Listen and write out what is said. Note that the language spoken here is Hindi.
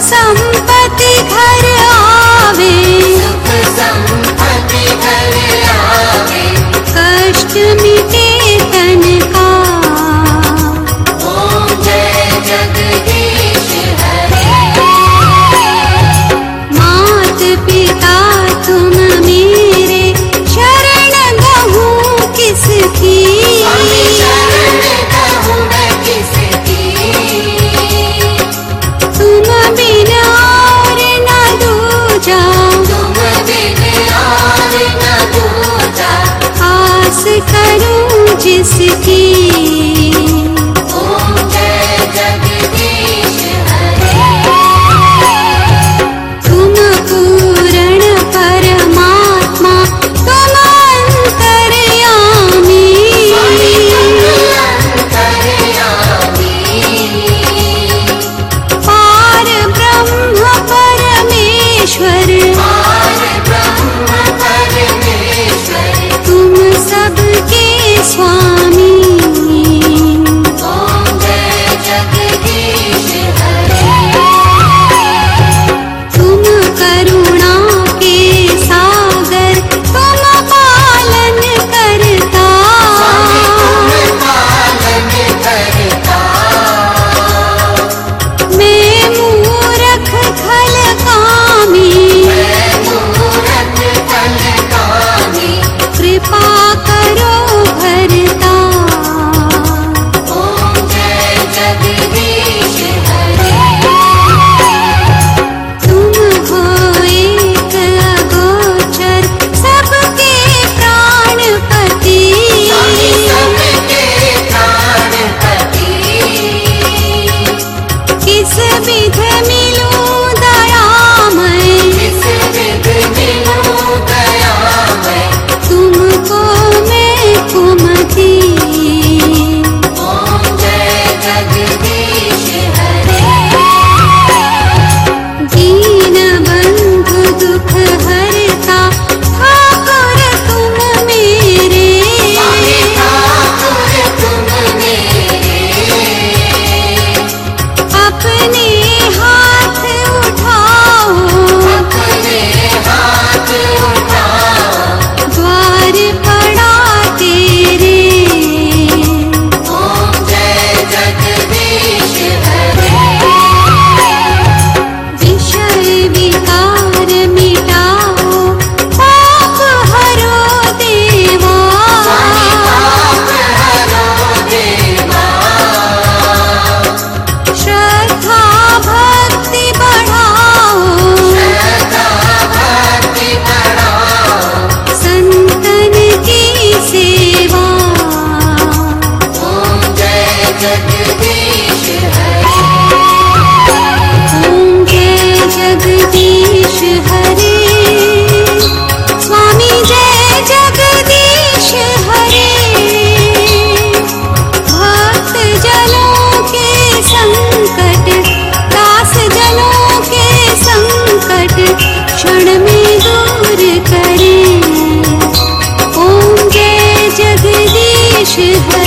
संपा करूँ जिसकी करे